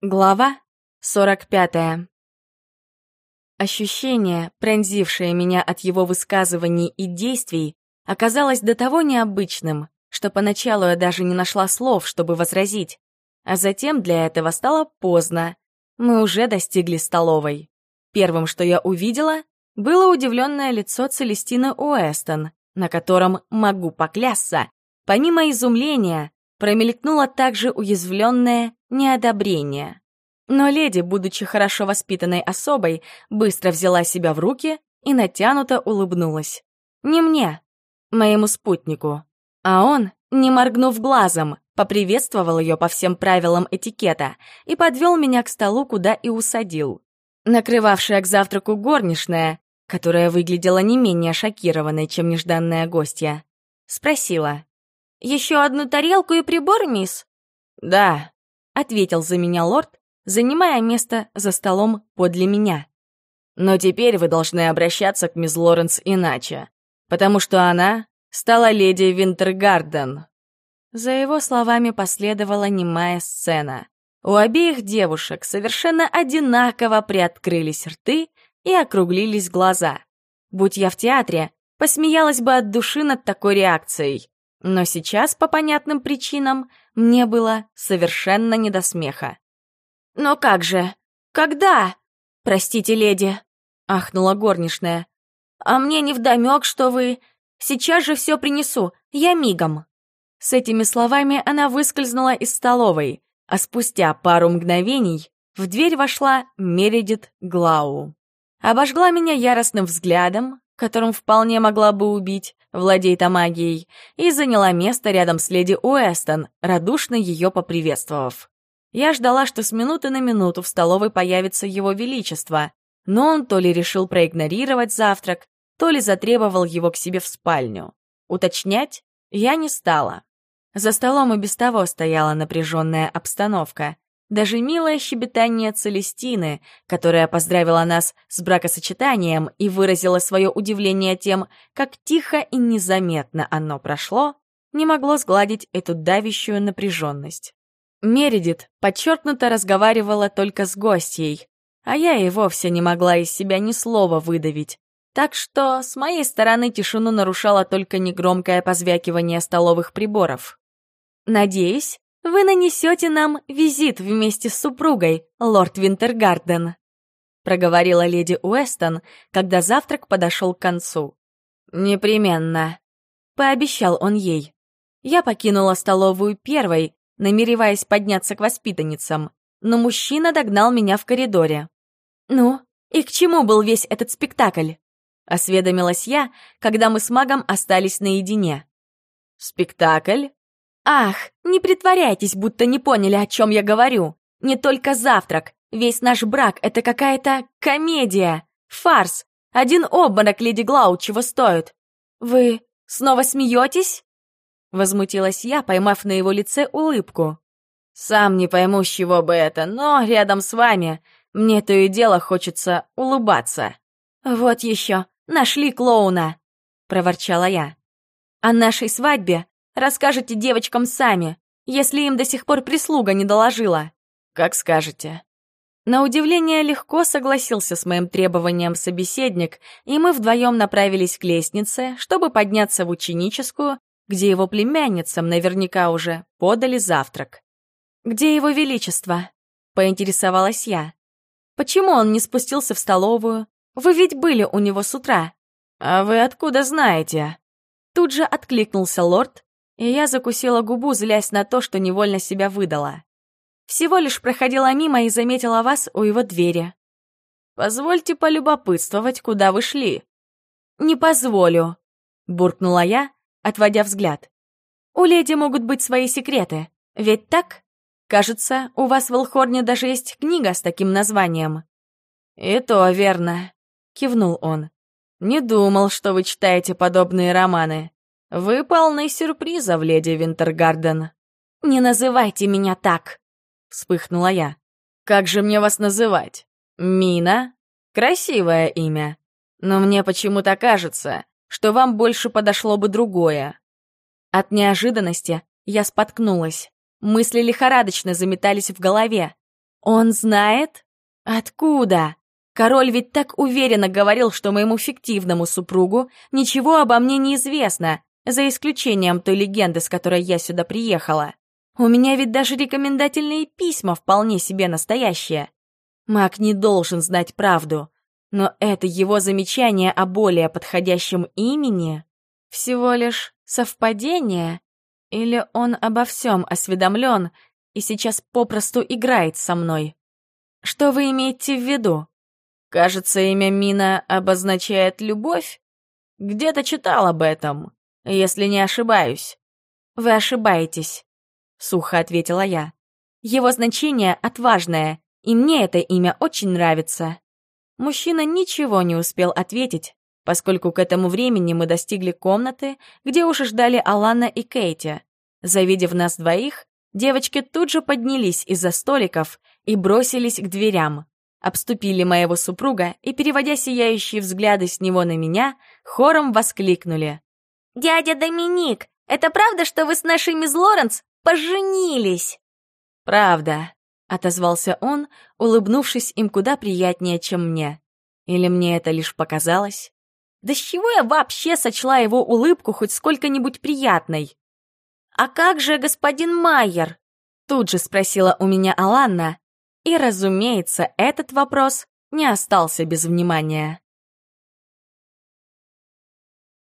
Глава 45. Ощущение, пронзившее меня от его высказываний и действий, оказалось до того необычным, что поначалу я даже не нашла слов, чтобы возразить. А затем для этого стало поздно. Мы уже достигли столовой. Первым, что я увидела, было удивленное лицо Целестины Уэстон, на котором, могу поклясться, помимо изумления, промелькнуло также уязвленное неодобрение. Но леди, будучи хорошо воспитанной особой, быстро взяла себя в руки и натянуто улыбнулась. Не мне, моему спутнику. А он, не моргнув глазом, поприветствовал ее по всем правилам этикета и подвел меня к столу, куда и усадил. Накрывавшая к завтраку горничная, которая выглядела не менее шокированной, чем нежданная гостья, спросила. «Еще одну тарелку и прибор, мисс?» «Да», — ответил за меня лорд, занимая место за столом подле меня. «Но теперь вы должны обращаться к мисс Лоренс иначе, потому что она стала леди Винтергарден». За его словами последовала немая сцена. У обеих девушек совершенно одинаково приоткрылись рты и округлились глаза. Будь я в театре, посмеялась бы от души над такой реакцией. Но сейчас, по понятным причинам, мне было совершенно не до смеха. «Но как же? Когда?» «Простите, леди», — ахнула горничная. «А мне невдомёк, что вы... Сейчас же все принесу, я мигом». С этими словами она выскользнула из столовой, а спустя пару мгновений в дверь вошла Мередит Глау. Обожгла меня яростным взглядом, которым вполне могла бы убить, владеет магией, и заняла место рядом с леди Уэстон, радушно ее поприветствовав. Я ждала, что с минуты на минуту в столовой появится его величество, но он то ли решил проигнорировать завтрак, то ли затребовал его к себе в спальню. Уточнять я не стала. За столом и без того стояла напряженная обстановка. Даже милое щебетание Целестины, которая поздравила нас с бракосочетанием и выразила свое удивление тем, как тихо и незаметно оно прошло, не могло сгладить эту давящую напряженность. Мередит подчеркнуто разговаривала только с гостьей, а я и вовсе не могла из себя ни слова выдавить. Так что с моей стороны тишину нарушало только негромкое позвякивание столовых приборов. «Надеюсь, вы нанесете нам визит вместе с супругой, лорд Винтергарден», проговорила леди Уэстон, когда завтрак подошел к концу. «Непременно», — пообещал он ей. Я покинула столовую первой, намереваясь подняться к воспитанницам, но мужчина догнал меня в коридоре. «Ну, и к чему был весь этот спектакль?» — осведомилась я, когда мы с магом остались наедине. «Спектакль?» «Ах, не притворяйтесь, будто не поняли, о чем я говорю. Не только завтрак. Весь наш брак — это какая-то комедия, фарс. Один обморок леди Глау чего стоит. Вы снова смеетесь?» Возмутилась я, поймав на его лице улыбку. «Сам не пойму, с чего бы это, но рядом с вами мне то и дело хочется улыбаться». «Вот еще, нашли клоуна!» — проворчала я. «О нашей свадьбе Расскажете девочкам сами, если им до сих пор прислуга не доложила. Как скажете. На удивление легко согласился с моим требованием собеседник, и мы вдвоем направились к лестнице, чтобы подняться в ученическую, где его племянницам наверняка уже подали завтрак. «Где его величество?» — поинтересовалась я. «Почему он не спустился в столовую? Вы ведь были у него с утра». «А вы откуда знаете?» Тут же откликнулся лорд, и я закусила губу, злясь на то, что невольно себя выдала. Всего лишь проходила мимо и заметила вас у его двери. «Позвольте полюбопытствовать, куда вы шли». «Не позволю», — буркнула я, отводя взгляд. «У леди могут быть свои секреты, ведь так? Кажется, у вас в Элхорне даже есть книга с таким названием». «И то верно», — кивнул он. «Не думал, что вы читаете подобные романы. «Вы полны сюрпризов, леди Винтергарден». «Не называйте меня так!» — вспыхнула я. «Как же мне вас называть? Мина? Красивое имя. Но мне почему-то кажется, что вам больше подошло бы другое». От неожиданности я споткнулась. Мысли лихорадочно заметались в голове. Он знает? Откуда? Король ведь так уверенно говорил, что моему фиктивному супругу ничего обо мне не известно, за исключением той легенды, с которой я сюда приехала. У меня ведь даже рекомендательные письма вполне себе настоящие. Маг не должен знать правду, но это его замечание о более подходящем имени всего лишь совпадение? Или он обо всем осведомлен и сейчас попросту играет со мной? Что вы имеете в виду? Кажется, имя Мина обозначает любовь? Где-то читал об этом, если не ошибаюсь. Вы ошибаетесь, сухо ответила я. Его значение отважное, и мне это имя очень нравится. Мужчина ничего не успел ответить, поскольку к этому времени мы достигли комнаты, где уже ждали Алана и Кейти. Завидев нас двоих, девочки тут же поднялись из-за столиков и бросились к дверям. Обступили моего супруга и, переводя сияющие взгляды с него на меня, хором воскликнули. «Дядя Доминик, это правда, что вы с нашей мисс Лоренс поженились?» «Правда», — отозвался он, улыбнувшись им куда приятнее, чем мне. Или мне это лишь показалось? Да с чего я вообще сочла его улыбку хоть сколько-нибудь приятной? «А как же господин Майер?» Тут же спросила у меня Аланна. И, разумеется, этот вопрос не остался без внимания.